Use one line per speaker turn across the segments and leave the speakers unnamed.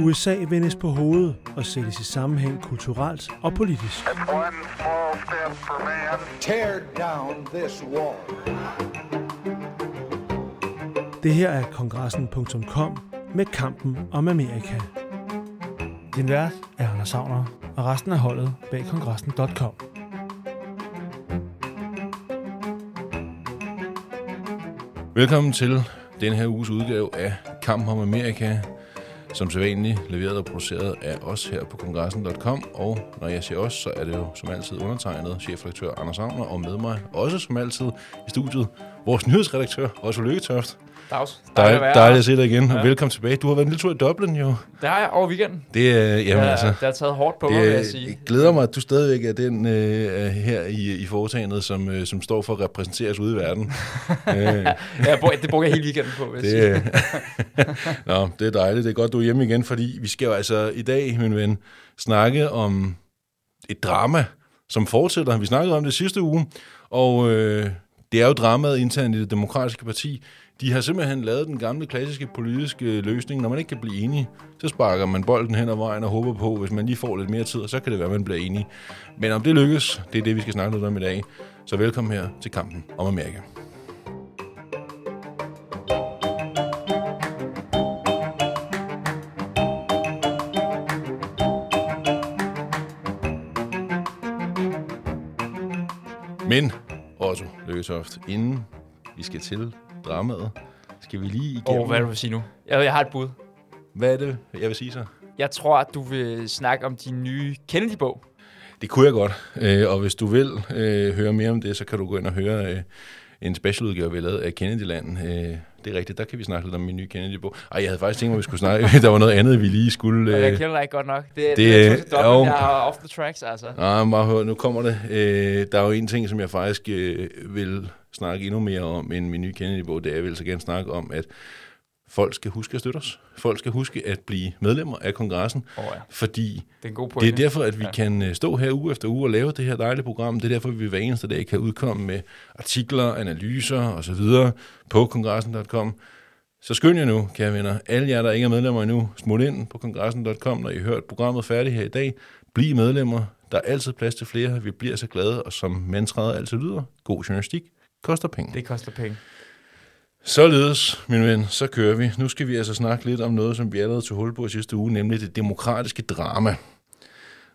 USA vendes på hovedet og sættes i sammenhæng kulturelt og politisk.
Tear down this wall.
Det her er kongressen.com med kampen om Amerika. Din vært er Anders Savner, og resten af holdet bag kongressen.com.
Velkommen til den her uges udgave af Kampen om Amerika, som sædvanligt leveret og produceret af os her på kongressen.com. Og når jeg siger os, så er det jo som altid undertegnet chefredaktør Anders Agner, og med mig også som altid i studiet vores nyhedsredaktør, Otto Lykketoft.
Dags.
Dejligt, dejligt
her.
at se dig igen, og
Ja.
velkommen tilbage. Du har været en lille tur i Dublin jo.
Det har jeg over weekenden.
Det er, jamen
Ja,
altså,
det har taget hårdt på mig, vil jeg
det,
sige.
det glæder mig, at du stadigvæk er den øh, er her i, i foretagendet, som, øh, som står for at repræsentere os ude i verden. øh,
Ja, jeg det brugte jeg hele weekenden på, vil jeg
Det,
sige.
Nå, det er dejligt. Det er godt, du er hjemme igen, fordi vi skal jo altså i dag, min ven, snakke om et drama, som fortsætter. Vi snakkede om det sidste uge, og øh, det er jo dramaet internt i det demokratiske parti. De har simpelthen lavet den gamle klassiske politiske løsning. Når man ikke kan blive enige, så sparker man bolden hen ad vejen og håber på, hvis man lige får lidt mere tid, så kan det være, at man bliver enige. Men om det lykkes, det er det, vi skal snakke lidt om i dag. Så velkommen her til kampen om Amerika. Men, Otto Løgetoft, inden vi skal til dramaet, skal vi lige igennem...
Åh, hvad er det, du vil sige nu? Jeg, jeg har et bud.
Hvad er det, jeg vil sige så?
Jeg tror, at du vil snakke om din nye Kennedy-bog.
Det kunne jeg godt, øh, og hvis du vil øh, høre mere om det, så kan du gå ind og høre øh, en specialudgave, vi har lavet af Kennedyland. Øh, det er rigtigt, der kan vi snakke lidt om min nye Kennedy-bog. Ej, jeg havde faktisk tænkt mig, at vi skulle snakke. der var noget andet, vi lige skulle...
Øh, jeg kender dig ikke godt nok. Det,
det-
det, er
jo.
dobbelt, jeg er off the tracks, altså.
Nej, bare hør, nu kommer det. Øh, der er jo en ting, som jeg faktisk øh, vil snakke endnu mere om end min nye Kennedy-bog. Det er, jeg vil så gerne snakke om, at folk skal huske at støtte os. Folk skal huske at blive medlemmer af kongressen,
Åh ja,
fordi
det er
det er derfor, at vi
Ja.
ja. kan øh, stå her uge efter uge og lave det her dejlige program. Det er derfor, at vi hver eneste dag kan udkomme med artikler, analyser osv. på kongressen.com. Så skynd jer nu, kære venner. Alle jer, der ikke er medlemmer endnu, smut ind på kongressen.com, når I har hørt programmet færdigt her i dag. Bliv medlemmer. Der er altid plads til flere. Vi bliver så glade, og som mantraet altid lyder, god journalistik koster penge.
Det koster penge.
Således, min ven, så kører vi. Nu skal vi altså snakke lidt om noget, som vi allerede tog hul på i sidste uge, nemlig det demokratiske drama.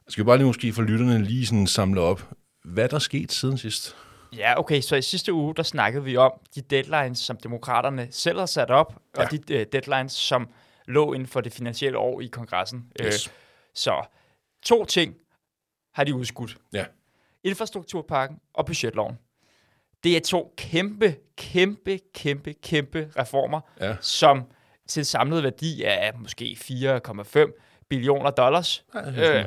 Skal vi bare lige måske for lytterne lige sådan samle op, hvad der er sket siden sidst?
Ja, okay, så i sidste uge, der snakkede vi om de deadlines, som demokraterne selv har sat op, ja. og de uh, deadlines, som lå inden for det finansielle år i kongressen.
Yes.
Øh, så to ting har de udskudt.
Ja.
Infrastrukturpakken og budgetloven. Det er to kæmpe, kæmpe, kæmpe, kæmpe reformer,
Ja.
som til samlet værdi er måske 4,5 billioner dollars,
Øh,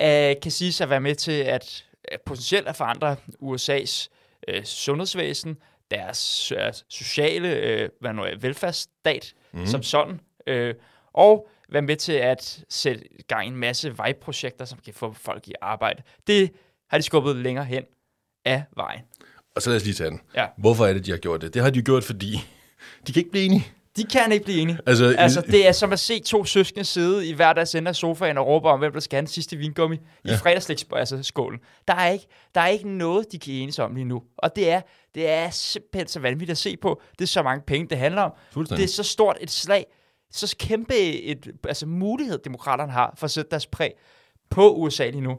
øh, kan siges at være med til at potentielt at forandre USA's øh, sundhedsvæsen, deres øh, sociale øh, hvad nu, velfærdsstat mm. som sådan, øh, og være med til at sætte gang i en masse vejprojekter, som kan få folk i arbejde. Det har de skubbet længere hen af vejen.
Og så lad os lige tage den.
Ja.
Hvorfor er det, de har gjort det? Det har de gjort, fordi de kan ikke blive enige.
De kan ikke blive enige.
Altså,
Altså, det er som at se to søskende sidde i hver deres ende af sofaen og råbe om, hvem der skal have den sidste vingummi ja. i fredagslægsskålen. Altså, skålen. der, er ikke, der er ikke noget, de kan enes om lige nu. Og det er, det er simpelthen så vanvittigt at se på. Det er så mange penge, det handler om. Det er så stort et slag, så kæmpe et, altså mulighed, demokraterne har for at sætte deres præg på USA lige nu.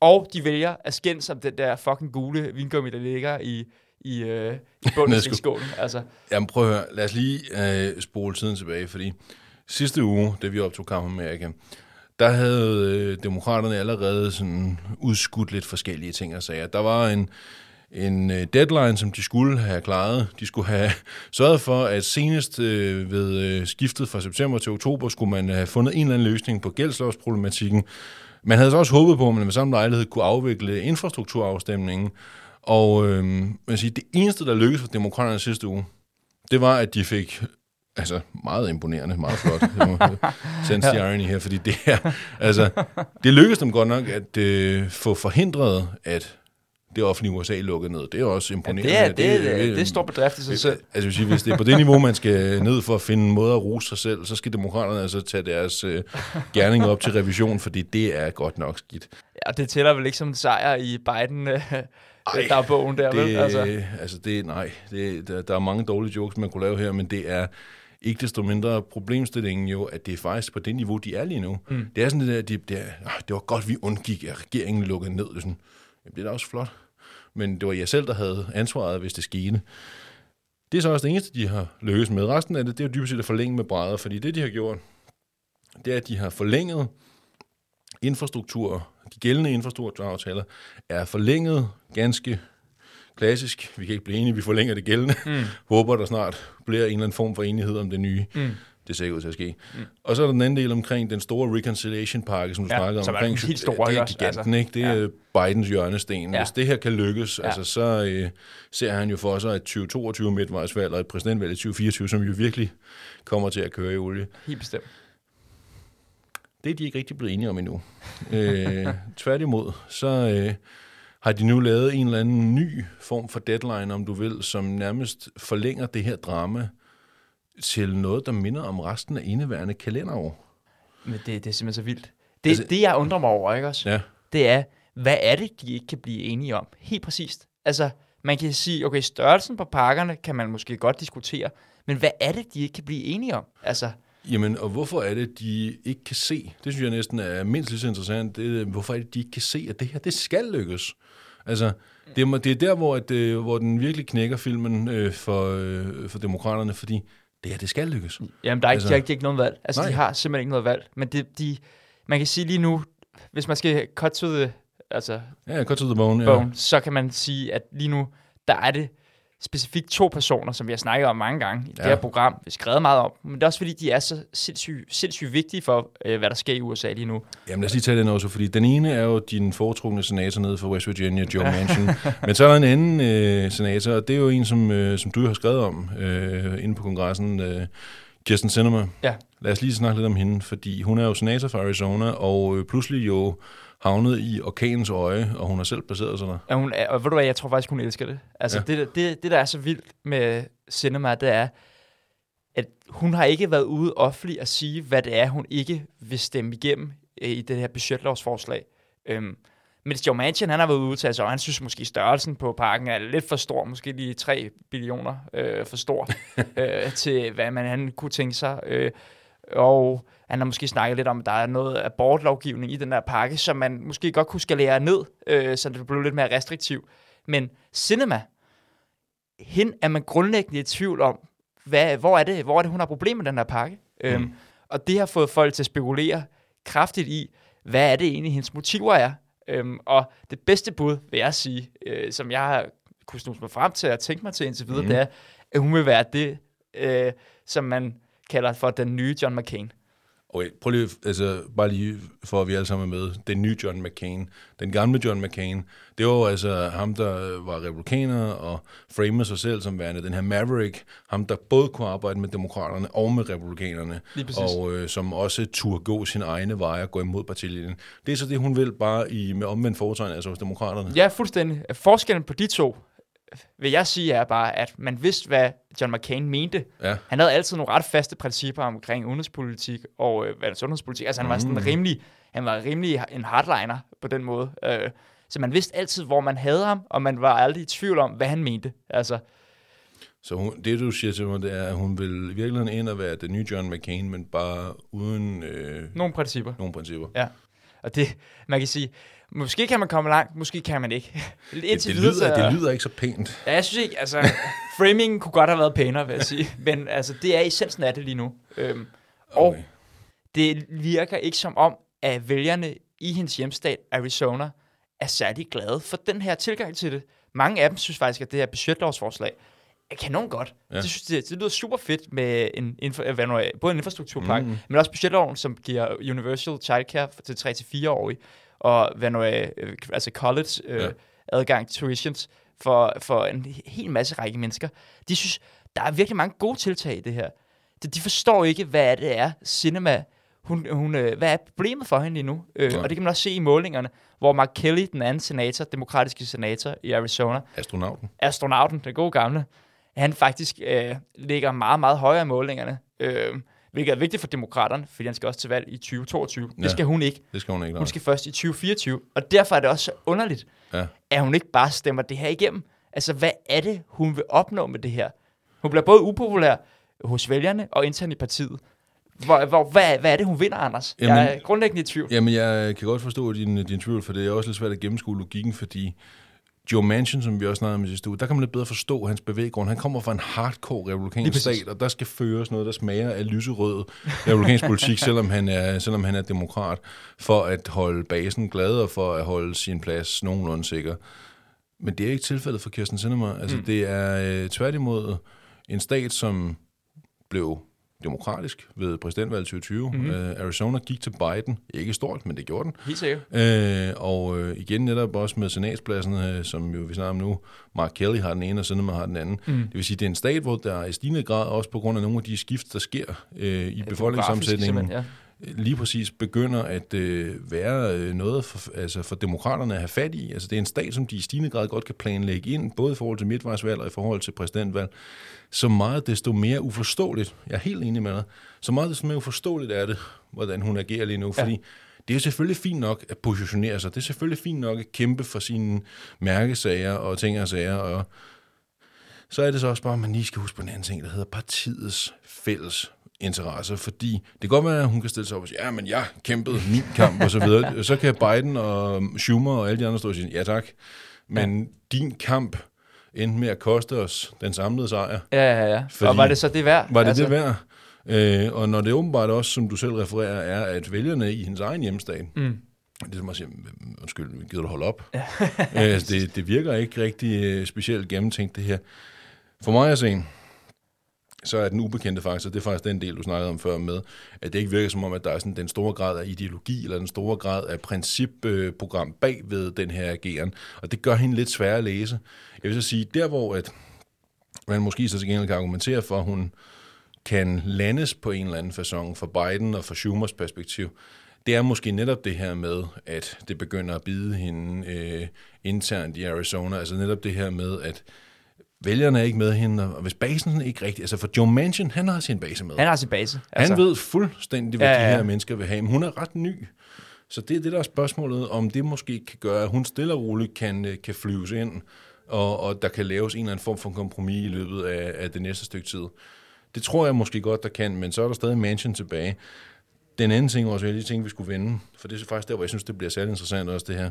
Og de vælger at skændes om den der fucking gule vingummi, der ligger i, i, øh, i bunden af skålen. Altså,
Jamen prøv at høre, lad os lige øh, spole tiden tilbage, fordi sidste uge, da vi optog Kamp Amerika, der havde øh, demokraterne allerede sådan udskudt lidt forskellige ting og sager. Der var en, en øh, deadline, som de skulle have klaret. De skulle have sørget for, at senest øh, ved øh, skiftet fra september til oktober, skulle man have fundet en eller anden løsning på gældslovsproblematikken. Man havde så også håbet på, at man med samme lejlighed kunne afvikle infrastrukturafstemningen. Og øh, man siger, det eneste, der lykkedes for demokraterne sidste uge, det var, at de fik altså meget imponerende, meget flot. Sense the irony her, fordi det er, altså, det lykkedes dem godt nok at øh, få forhindret, at det offentlige USA lukkede ned. Det er også imponerende.
Ja, det, er, det, det, det er stor bedrift i sig selv.
Altså, hvis, hvis det er på det niveau, man skal ned for at finde en måde at rose sig selv, så skal demokraterne altså tage deres øh, gerning op til revision, fordi det er godt nok skidt.
Ja, det tæller vel ikke som en sejr i Biden, øh, der er bogen der,
det,
vel? Altså.
altså det, nej, det, der, der er mange dårlige jokes, man kunne lave her, men det er ikke desto mindre problemstillingen jo, at det er faktisk på det niveau, de er lige nu. Mm. Det er sådan det der, det, det, er, ah, det var godt, vi undgik, at regeringen lukkede ned. Det sådan, jamen, det er da også flot. Men det var jeg selv, der havde ansvaret, hvis det skete. Det er så også det eneste, de har lykkes med. Resten af det, det er jo dybest set at forlænge med brædder, fordi det, de har gjort, det er, at de har forlænget infrastruktur, de gældende infrastrukturaftaler, er forlænget ganske klassisk. Vi kan ikke blive enige, vi forlænger det gældende. Mm. Håber, der snart bliver en eller anden form for enighed om det nye. Mm. Det ser ikke ud til at ske. Mm. Og så er der den anden del omkring den store reconciliation-pakke, som du
Ja,
snakkede om.
som
omkring,
helt store,
det er giganten,
Altså,
ikke? Det er
ja.
Bidens hjørnesten.
Ja.
Hvis det her kan lykkes,
Ja.
altså, så øh, ser han jo for sig et 2022 midtvejsvalg og et præsidentvalg i 2024, som jo virkelig kommer til at køre i olie.
Helt bestemt.
Det er de ikke rigtig blevet enige om endnu. øh, tværtimod, så øh, har de nu lavet en eller anden ny form for deadline, om du vil, som nærmest forlænger det her drama til noget, der minder om resten af indeværende kalenderår.
Men det, det er simpelthen så vildt. Det,
Altså-
det, jeg undrer mig over, ikke også?
Ja.
Det er, hvad er det, de ikke kan blive enige om? Helt præcist. Altså, man kan sige, okay, størrelsen på pakkerne kan man måske godt diskutere, men hvad er det, de ikke kan blive enige om? Altså,
Jamen, og hvorfor er det, de ikke kan se? Det synes jeg næsten er mindst lige så interessant. Det, er, hvorfor er det, de ikke kan se, at det her, det skal lykkes? Altså, det er, det er der, hvor, at, øh, hvor den virkelig knækker filmen øh, for, øh, for demokraterne, fordi det her, det skal lykkes.
Jamen, der er ikke,
Altså-
de har ikke, de har ikke noget valg. Altså,
Nej.
de har simpelthen ikke noget valg. Men det, de, man kan sige lige nu, hvis man skal cut to the, altså,
Ja, cut to the bone. Ja.
bone, så kan man sige, at lige nu, der er det specifikt to personer, som vi har snakket om mange gange i ja. Det her program. Vi har skrevet meget om, men det er også fordi, de er så sindssygt, sindssygt vigtige for, øh, hvad der sker i USA lige nu.
Jamen lad os lige tage den også, fordi den ene er jo din foretrukne senator nede fra West Virginia, Joe Manchin. Men så er der en anden øh, senator, og det er jo en, som, øh, som du har skrevet om øh, inde på kongressen, øh, Kirsten Sinema.
Ja.
Lad os lige snakke lidt om hende, fordi hun er jo senator fra Arizona, og øh, pludselig jo havnet i orkanens øje, og hun har selv placeret sig der.
Og, hun er, og ved du hvad, jeg tror faktisk, hun elsker det. Altså,
Ja.
ja. det, det, det, der er så vildt med Cinema, det er, at hun har ikke været ude offentligt at sige, hvad det er, hun ikke vil stemme igennem øh, i det her budgetlovsforslag. Øhm, mens Joe Manchin, han har været ude tage sig, og han synes måske størrelsen på parken er lidt for stor, måske lige 3 billioner øh, for stor, øh, til hvad man han kunne tænke sig. Øh, og han har måske snakket lidt om, at der er noget abortlovgivning i den der pakke, som man måske godt kunne skalere ned, øh, så det blev lidt mere restriktiv. Men Cinema, hende er man grundlæggende i tvivl om, hvad, hvor, er det, hvor er det, hun har problemer med den her pakke. Mm. Øhm, og det har fået folk til at spekulere kraftigt i, hvad er det egentlig, hendes motiver er. Øhm, og det bedste bud, vil jeg sige, øh, som jeg har kunne snuse mig frem til at tænke mig til indtil videre, mm. det er, at hun vil være det, øh, som man kalder for den nye John McCain.
Okay, prøv lige, altså, bare lige for at vi alle sammen er med. Den nye John McCain, den gamle John McCain, det var jo altså ham, der var republikaner og framede sig selv som værende den her Maverick, ham der både kunne arbejde med demokraterne og med republikanerne, og øh, som også turde gå sin egne veje og gå imod partilinjen. Det er så det, hun vil bare i, med omvendt foretegn, altså hos demokraterne.
Ja, fuldstændig. Forskellen på de to, vil jeg sige, er bare, at man vidste, hvad John McCain mente.
Ja.
Han havde altid nogle ret faste principper omkring udenrigspolitik og øh, sundhedspolitik. Altså han var sådan rimelig, han var rimelig en hardliner på den måde. Øh, så man vidste altid, hvor man havde ham, og man var aldrig i tvivl om, hvad han mente. Altså,
Så hun, det, du siger til mig, det er, at hun vil i virkeligheden ind og være den nye John McCain, men bare uden øh,
nogle principper.
nogle principper.
Ja. Og det, man kan sige, måske kan man komme langt, måske kan man ikke.
Det,
Indtil
det,
videre,
lyder,
så-
det lyder ikke så pænt.
Ja, jeg synes ikke, altså, framingen kunne godt have været pænere, vil jeg sige. Men altså, det er essensen af det lige nu. Øhm, og
Okay.
det virker ikke som om, at vælgerne i hendes hjemstat, Arizona, er særlig glade for den her tilgang til det. mange af dem synes faktisk, at det her budgetlovsforslag er kanon godt.
Ja.
Det, synes, det, det lyder super fedt med en, infra, øh, er- både en infrastrukturpakke, mm. men også budgetloven, som giver universal childcare til 3-4-årige, og hvad nu, øh, altså college øh,
Ja.
adgang tuitions for, for en hel masse række mennesker. De synes, der er virkelig mange gode tiltag i det her. De, forstår ikke, hvad det er, cinema, hun, hun, øh, hvad er problemet for hende lige nu? Øh,
Nej.
og det kan man også se i målingerne, hvor Mark Kelly, den anden senator, demokratiske senator i Arizona,
Astronauten.
astronauten, den gode gamle, han faktisk øh, ligger meget, meget højere i målingerne. Øh, hvilket er vigtigt for demokraterne, fordi han skal også til valg i 2022. Ja. Det skal hun ikke.
Det skal hun ikke.
Hun skal først i 2024. Og derfor er det også så underligt,
Ja.
at hun ikke bare stemmer det her igennem. Altså, hvad er det, hun vil opnå med det her? Hun bliver både upopulær hos vælgerne og internt i partiet. Hvor, hvor, hvad, hvad er det, hun vinder, Anders? Jamen- jeg er grundlæggende i tvivl.
Jamen, jeg kan godt forstå din, din tvivl, for det er også lidt svært at gennemskue logikken, fordi Joe Manchin, som vi også snakkede om i sidste uge, der kan man lidt bedre forstå hans bevæggrund. Han kommer fra en hardcore republikansk stat, og der skal føres noget, der smager af lyserød republikansk politik, selvom han, er, selvom han er demokrat, for at holde basen glad og for at holde sin plads nogenlunde sikker. Men det er ikke tilfældet for Kirsten Sinema. Altså, mm. det er øh, tværtimod en stat, som blev demokratisk ved præsidentvalget 2020. Mm-hmm. Uh, Arizona gik til Biden. Ikke stort, men det gjorde den.
Helt sikkert.
Øh, og øh, igen netop også med senatspladsen, øh, som jo vi snakker om nu, Mark Kelly har den ene, og Sinema har den anden. Mm. Det vil sige, det er en stat, hvor der i stigende grad, også på grund af nogle af de skift, der sker øh, i befolkningssammensætningen,
Ja.
Lige præcis begynder at øh, være øh, noget for, altså for demokraterne at have fat i. Altså det er en stat, som de i stigende grad godt kan planlægge ind, både i forhold til midtvejsvalg og i forhold til præsidentvalg. Så meget desto mere uforståeligt, jeg er helt enig med dig, så meget desto mere uforståeligt er det, hvordan hun agerer lige nu, fordi
Ja.
det er jo selvfølgelig fint nok at positionere sig, det er selvfølgelig fint nok at kæmpe for sine mærkesager og ting og sager, og så er det så også bare, at man lige skal huske på en anden ting, der hedder partiets fælles interesser, fordi det kan godt være, at hun kan stille sig op og sige, ja, men jeg kæmpede min kamp og så videre. Så kan Biden og Schumer og alle de andre stå og sige, ja tak, men ja. din kamp endte med at koste os den samlede sejr.
Ja, ja, ja.
Fordi-
og var det så det værd?
Var det altså, det værd? Øh, og når det åbenbart også, som du selv refererer, er, at vælgerne i hendes egen hjemstat,
Mm.
det er som at sige, undskyld, gider du holde op? Ja. altså, det, det virker ikke rigtig øh, specielt gennemtænkt, det her. For mig at se, så er den ubekendte faktor, det er faktisk den del, du snakkede om før med, at det ikke virker som om, at der er sådan den store grad af ideologi, eller den store grad af principprogram bag ved den her ageren. Og det gør hende lidt sværere at læse. Jeg vil så sige, der hvor at man måske så til gengæld kan argumentere for, at hun kan landes på en eller anden façon fra Biden og fra Schumers perspektiv, det er måske netop det her med, at det begynder at bide hende øh, internt i Arizona. Altså netop det her med, at vælgerne er ikke med hende, og hvis basen ikke rigtig... Altså for Joe Manchin, han har sin base med.
Han har sin base.
Han ved fuldstændig, hvad
Ja,
ja, de her mennesker vil have. Men hun er ret ny. Så det er det, der er spørgsmålet, om det måske kan gøre, at hun stille og roligt kan, øh, kan flyves ind, og, og der kan laves en eller anden form for kompromis i løbet af, af det næste stykke tid. Det tror jeg måske godt, der kan, men så er der stadig Manchin tilbage. Den anden ting, også jeg lige tænkte, vi skulle vende, for det er faktisk der, hvor jeg synes, det bliver særlig interessant også det her,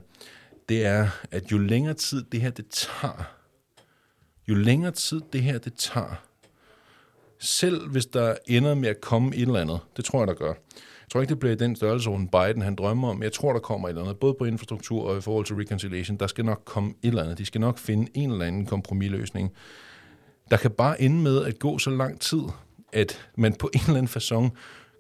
det er, at jo længere tid det her, det tager, jo længere tid det her, det tager, selv hvis der ender med at komme et eller andet, det tror jeg, der gør. Jeg tror ikke, det bliver i den størrelsesorden, Biden han drømmer om. Jeg tror, der kommer et eller andet, både på infrastruktur og i forhold til reconciliation. Der skal nok komme et eller andet. De skal nok finde en eller anden kompromisløsning. Der kan bare ende med at gå så lang tid, at man på en eller anden façon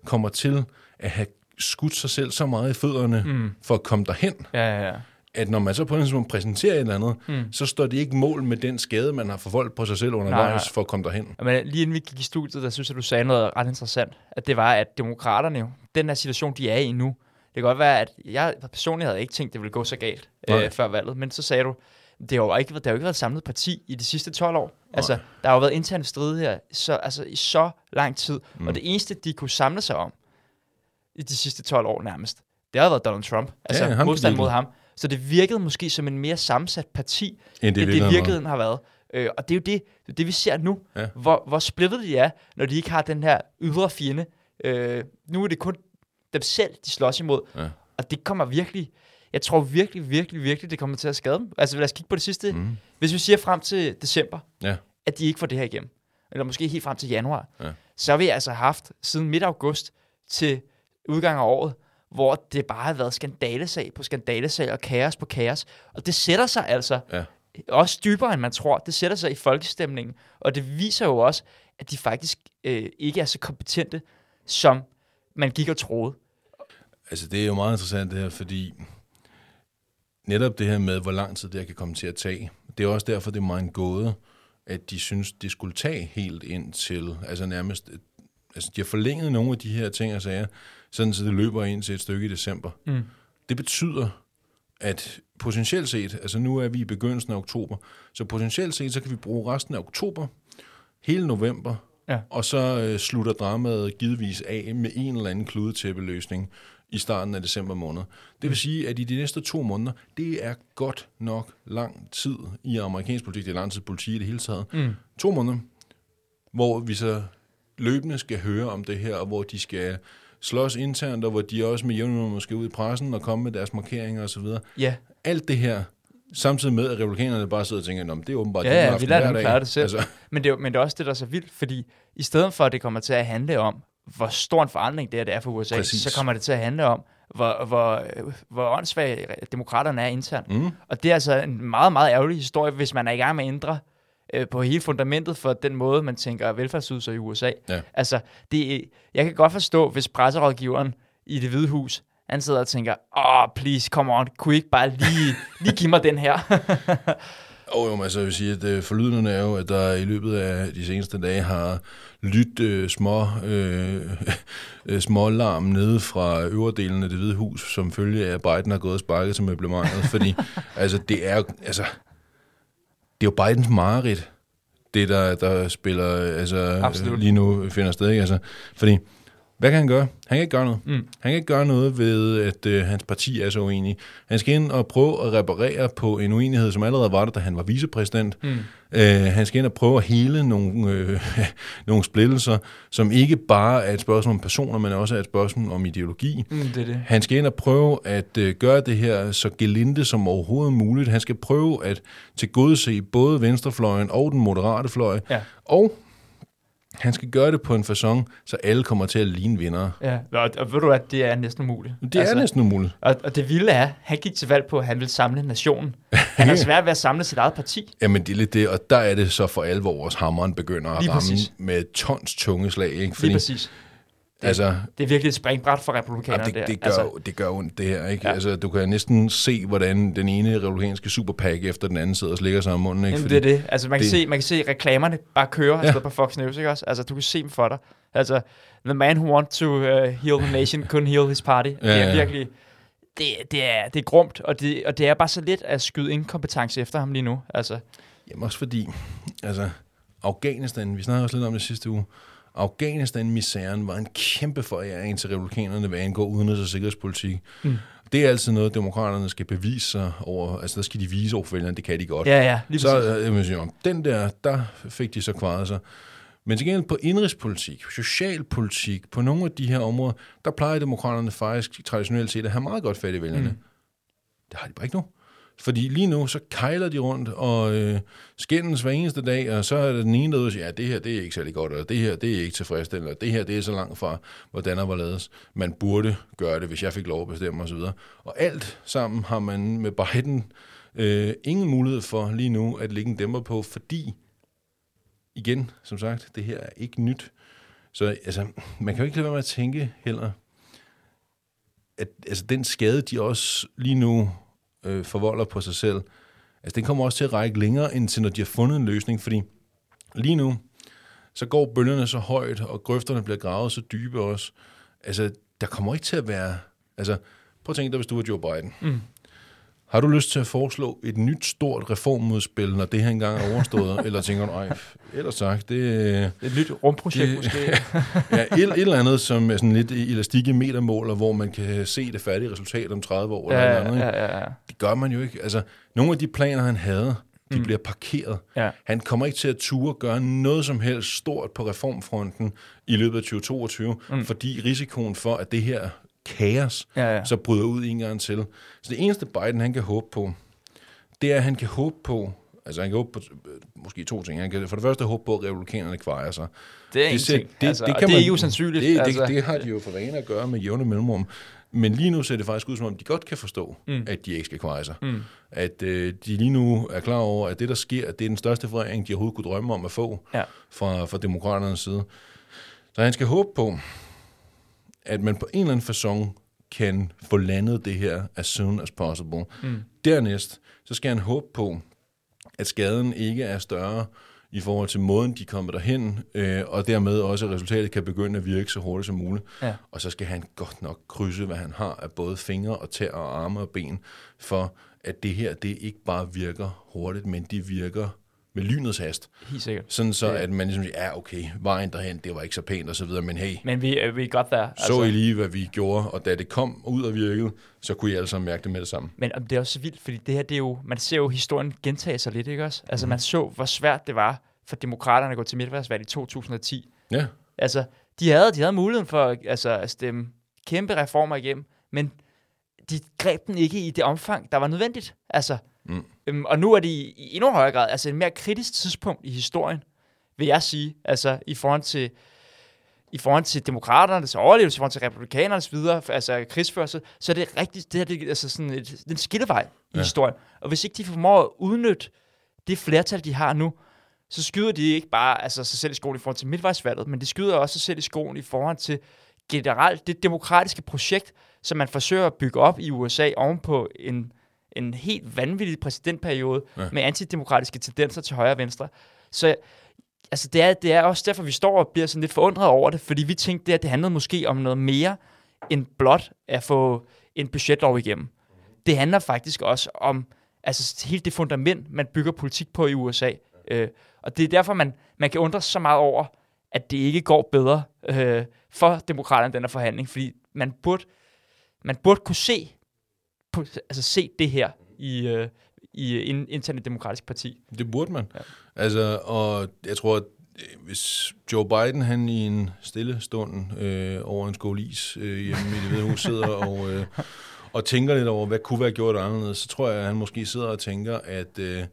kommer til at have skudt sig selv så meget i fødderne mm. for at komme derhen,
Ja, ja, ja.
At når man så på en måde præsenterer et eller andet, mm. så står det ikke mål med den skade, man har forvoldt på sig selv undervejs
nej.
for at komme derhen.
Men lige inden vi gik i studiet, der synes jeg, du sagde noget ret interessant. At det var, at demokraterne jo, den her situation, de er i nu, det kan godt være, at jeg personligt havde ikke tænkt, det ville gå så galt
Nej.
øh, før valget. Men så sagde du, det har jo ikke, det har jo ikke været et samlet parti i de sidste 12 år. Altså, der har jo været interne strid her så, altså, i så lang tid. Mm. Og det eneste, de kunne samle sig om i de sidste 12 år nærmest, det har været Donald Trump. Altså,
ham
modstand mod ham. Så det virkede måske som en mere sammensat parti,
End
det, end det
virkeligheden
har været. Øh, og det er jo det, det, vi ser nu,
ja.
hvor, hvor splittet de er, når de ikke har den her ydre fjende. Øh, nu er det kun dem selv, de slås imod.
Ja.
Og det kommer virkelig, jeg tror virkelig, virkelig, virkelig, det kommer til at skade dem. Altså lad os kigge på det sidste. Mm. Hvis vi siger frem til december,
Ja.
at de ikke får det her igennem, eller måske helt frem til januar,
Ja.
så har vi altså haft siden midt august til udgang af året, hvor det bare har været skandalesag på skandalesag og kaos på kaos. Og det sætter sig altså
Ja.
også dybere, end man tror. Det sætter sig i folkestemningen, og det viser jo også, at de faktisk øh, ikke er så kompetente, som man gik og troede.
Altså, det er jo meget interessant det her, fordi netop det her med, hvor lang tid det her kan komme til at tage, det er også derfor, det er meget en gåde, at de synes, det skulle tage helt ind til, altså nærmest, altså de har forlænget nogle af de her ting og sager, sådan så det løber ind til et stykke i december.
Mm.
Det betyder, at potentielt set, altså nu er vi i begyndelsen af oktober, så potentielt set, så kan vi bruge resten af oktober, hele november,
Ja.
og så øh, slutter dramaet givetvis af med en eller anden kludetæppeløsning i starten af december måned. Det vil sige, at i de næste to måneder, det er godt nok lang tid i amerikansk politik, det er lang tid politi i det hele taget.
Mm.
To måneder, hvor vi så løbende skal høre om det her, og hvor de skal slås internt, og hvor de også med nummer skal ud i pressen og komme med deres markeringer osv.
Ja,
Alt det her, samtidig med, at republikanerne bare sidder og tænker, "Nå, det er åbenbart
Ja,
din
ja, vi lader dem
dag."
klare det selv.
Altså,
men det, er, men det er også det, der er så vildt, fordi i stedet for, at det kommer til at handle om, hvor stor en forandring det, her, det er for USA,
Præcis.
så kommer det til at handle om, hvor, hvor, hvor åndssvage demokraterne er internt.
Mm.
Og det er altså en meget, meget ærgerlig historie, hvis man er i gang med at ændre øh, på hele fundamentet for den måde, man tænker velfærdsydelser i USA.
Ja.
Altså, det, jeg kan godt forstå, hvis presserådgiveren i det hvide hus, han sidder og tænker, åh, oh, please, come on, kunne I ikke bare lige, lige give mig den her?
Og jo, men altså, jeg vil sige, at øh, forlydende er jo, at der i løbet af de seneste dage har lyttet øh, små, øh, øh, små larm nede fra øverdelen af det hvide hus, som følge af, at Biden har gået og sparket til møblementet, fordi altså, det er jo, altså, det er jo Bidens mareridt, det der, der spiller altså,
Absolut.
lige nu finder sted, ikke? Altså, fordi, hvad kan han gøre? Han kan ikke gøre noget.
Mm.
Han kan ikke gøre noget ved, at øh, hans parti er så uenig. Han skal ind og prøve at reparere på en uenighed, som allerede var der, da han var vicepræsident.
Mm.
Øh, han skal ind og prøve at hele nogle, øh, nogle splittelser, som ikke bare er et spørgsmål om personer, men også er et spørgsmål om ideologi.
Mm, det er det.
Han skal ind og prøve at øh, gøre det her så gelinde som overhovedet muligt. Han skal prøve at tilgodese både venstrefløjen og den moderate fløj.
Ja.
Og han skal gøre det på en façon, så alle kommer til at ligne vinder.
Ja, og, og ved du at det er næsten umuligt.
Det altså, er næsten umuligt.
Og, og det vilde er, han gik til valg på, at han ville samle nationen. Han har svært ved at samle sit eget parti.
Jamen, det er lidt det, og der er det så for alvor, vores hammeren begynder at
Lige
ramme
præcis.
med tons tunge slag. Ikke?
Lige præcis.
Altså,
Det er virkelig et springbræt for republikanerne
Jamen, det, det,
der.
gør, altså, det gør ondt, det her. Ikke?
Ja.
Altså, du kan næsten se, hvordan den ene republikanske superpack efter den anden sidder og slikker sig om munden. Ikke?
Jamen, det er det. Altså, man kan,
det-
se, man kan se reklamerne bare køre
Ja.
ja. på Fox News, ikke også? Altså, du kan se dem for dig. Altså, the man who want to uh, heal the nation couldn't heal his party. Ja, det er
ja.
virkelig... Det, det, er, det er grumt, og det, og det er bare så lidt at skyde inkompetence efter ham lige nu. Altså,
Jamen også fordi, altså, Afghanistan, vi snakkede også lidt om det sidste uge, Afghanistan-misæren var en kæmpe foræring til republikanerne, hvad angår udenrigs- og sikkerhedspolitik. Mm. Det er altid noget, demokraterne skal bevise sig over, altså der skal de vise over for vælgerne, det kan de godt.
ja, ja, lige
så øh, jeg vil sige, om den der, der fik de så kvaret sig. Men til gengæld på indrigspolitik, socialpolitik, på nogle af de her områder, der plejer demokraterne faktisk traditionelt set at have meget godt fat i vælgerne. Mm. Det har de bare ikke nu. Fordi lige nu, så kejler de rundt og øh, skændes hver eneste dag, og så er der den ene, der siger, ja, det her, det er ikke særlig godt, eller det her, det er ikke tilfredsstillende, eller det her, det er så langt fra, hvordan der var lavet. Man burde gøre det, hvis jeg fik lov at bestemme osv. Og alt sammen har man med Biden øh, ingen mulighed for lige nu at lægge en dæmper på, fordi, igen, som sagt, det her er ikke nyt. Så altså, man kan jo ikke lade være med at tænke heller, at altså, den skade, de også lige nu øh, forvolder på sig selv, altså den kommer også til at række længere, end til når de har fundet en løsning, fordi lige nu, så går bølgerne så højt, og grøfterne bliver gravet så dybe også. Altså, der kommer ikke til at være... Altså, prøv at tænke dig, hvis du var Joe Biden. Mm. Har du lyst til at foreslå et nyt stort reformudspil, når det her engang er overstået? eller tænker du, ej, ellers sagt, det,
er et nyt rumprojekt
det-
måske.
ja, et, et eller andet, som er sådan lidt elastik i metermåler, hvor man kan se det færdige resultat om 30 år. eller
ja,
noget andet, ikke?
ja, ja, ja.
Det gør man jo ikke. Altså, nogle af de planer, han havde, de mm. bliver parkeret.
Ja.
Han kommer ikke til at ture gøre noget som helst stort på reformfronten i løbet af 2022, mm. fordi risikoen for, at det her kaos
Ja, ja.
så bryder ud en gang til. Så det eneste Biden, han kan håbe på, det er, at han kan håbe på, Altså han kan håbe på øh, måske to ting. Han kan for det første håbe på, at republikanerne kvejer sig.
Det er en
ser-
ting. altså, det, det, det er
man-
ikke usandsynligt.
Det,
altså.
det, det har de jo for vane at gøre med jævne mellemrum. Men lige nu ser det faktisk ud, som om de godt kan forstå, mm. at de ikke skal kveje sig. Mm. At øh, de lige nu er klar over, at det, der sker, det er den største foræring, de overhovedet kunne drømme om at få
Ja.
fra, fra demokraternes side. Så han skal håbe på, at man på en eller anden façon kan få landet det her as soon as possible. Mm. Dernæst, så skal han håbe på, at skaden ikke er større i forhold til måden, de kommer derhen, øh, og dermed også, at resultatet kan begynde at virke så hurtigt som muligt.
Ja.
Og så skal han godt nok krydse, hvad han har af både fingre og tæer og arme og ben, for at det her, det ikke bare virker hurtigt, men det virker med lynets hast.
Helt sikkert.
Sådan så, at man ligesom siger, ja okay, vejen derhen, det var ikke så pænt og så videre, men hey,
Men vi, øh, vi godt der.
så I lige, hvad vi gjorde, og da det kom ud og virkede, så kunne I alle sammen mærke det med det samme.
Men det er også så vildt, fordi det her, det er jo, man ser jo historien gentage sig lidt, ikke også? Altså, man så, hvor svært det var for demokraterne at gå til midtvejsvalg i 2010.
Ja,
Altså, de havde, de havde muligheden for altså, at stemme kæmpe reformer igennem, men de greb den ikke i det omfang, der var nødvendigt. Altså, mm. øhm, og nu er det i, i endnu højere grad, altså et mere kritisk tidspunkt i historien, vil jeg sige, altså i forhold til i forhold til demokraternes overlevelse, i forhold til republikanernes videre, altså krigsførsel, så er det rigtigt, det her det altså sådan et, det er en skillevej i
Ja.
historien. Og hvis ikke de formår at udnytte det flertal, de har nu, så skyder de ikke bare altså, sig selv i skoen i forhold til midtvejsvalget, men de skyder også sig selv i skoen i forhold til generelt det demokratiske projekt, som man forsøger at bygge op i USA ovenpå en, en helt vanvittig præsidentperiode
Ja.
med antidemokratiske tendenser til højre og venstre. Så altså, det, er, det er også derfor, vi står og bliver sådan lidt forundret over det, fordi vi tænkte, at det handlede måske om noget mere end blot at få en budgetlov igennem. Det handler faktisk også om altså, hele det fundament, man bygger politik på i USA. Øh, og det er derfor, man, man kan undre sig så meget over, at det ikke går bedre øh, for demokraterne, den her forhandling, fordi man burde, man burde kunne se, på, altså se det her i, øh, i en internet demokratisk parti.
det burde man. Ja. Altså, og jeg tror, at øh, hvis Joe Biden, han i en stille stund øh, over en skål is øh, hjemme i det hvide hus, sidder og, øh, og tænker lidt over, hvad kunne være gjort anderledes, så tror jeg, at han måske sidder og tænker, at øh,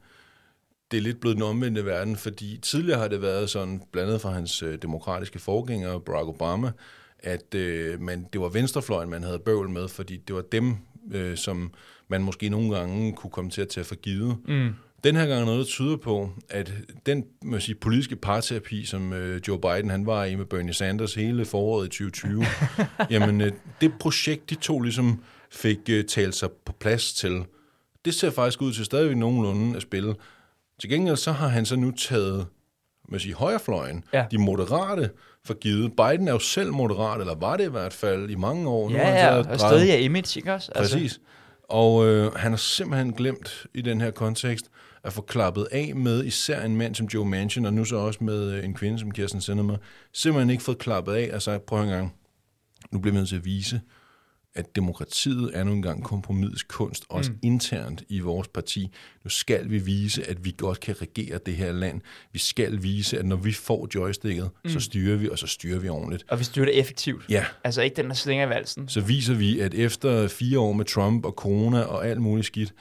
det er lidt blevet den omvendte verden, fordi tidligere har det været sådan, blandt andet fra hans øh, demokratiske forgænger, Barack Obama, at øh, man, det var venstrefløjen, man havde bøvl med, fordi det var dem, øh, som man måske nogle gange kunne komme til at tage for givet. Mm. Den her gang er noget, der tyder på, at den jeg sige, politiske parterapi, som øh, Joe Biden han var i med Bernie Sanders hele foråret i 2020, jamen øh, det projekt, de to ligesom fik øh, talt sig på plads til, det ser faktisk ud til stadigvæk nogenlunde at spille. Til gengæld så har han så nu taget man sige, højrefløjen,
Ja.
de moderate, for givet. Biden er jo selv moderat, eller var det i hvert fald i mange år. Nu
Ja,
han
ja, og
drejet-
stadig er image, ikke også? Altså,
Præcis. Og øh, han har simpelthen glemt i den her kontekst at få klappet af med især en mand som Joe Manchin, og nu så også med øh, en kvinde som Kirsten Sinema, simpelthen ikke fået klappet af og sagt, prøv en gang, nu bliver vi nødt til at vise, at demokratiet er nu engang kompromisets kunst, også mm. internt i vores parti. Nu skal vi vise, at vi godt kan regere det her land. Vi skal vise, at når vi får joysticket, mm. så styrer vi, og så styrer vi ordentligt.
Og vi styrer det effektivt.
Ja,
Altså ikke den, der slinger i valsen.
så viser vi, at efter fire år med Trump og corona og alt muligt skidt,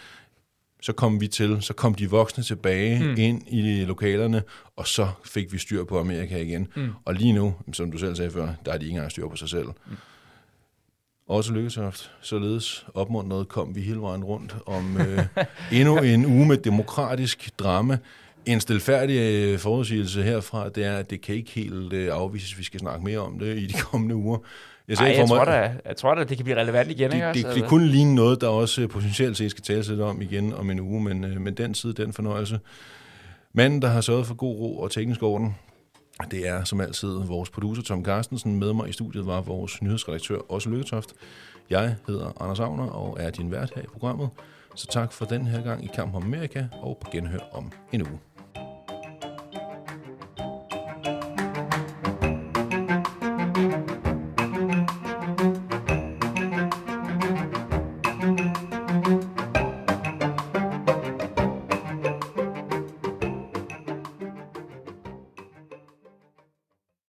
så kom vi til, så kom de voksne tilbage mm. ind i lokalerne, og så fik vi styr på Amerika igen. Mm. Og lige nu, som du selv sagde før, der er de ikke engang styr på sig selv. Mm. Også Lykketoft, således opmuntret kom vi hele vejen rundt om øh, endnu en uge med demokratisk drama. En stilfærdig øh, forudsigelse herfra, det er, at det kan ikke helt øh, afvises, vi skal snakke mere om det i de kommende uger. Jeg
Ej, jeg, tror
mig-
da, jeg tror da, det kan blive relevant igen, ikke
det,
også?
det, det kunne ligne noget, der også øh, potentielt set skal tales lidt om igen om en uge, men, øh, men den tid, den fornøjelse. Manden, der har sørget for god ro og teknisk orden, det er som altid vores producer Tom Carstensen. Med mig i studiet var vores nyhedsredaktør Også Lykketoft. Jeg hedder Anders Agner og er din vært her i programmet. Så tak for den her gang i Kamp om Amerika og på genhør om en uge.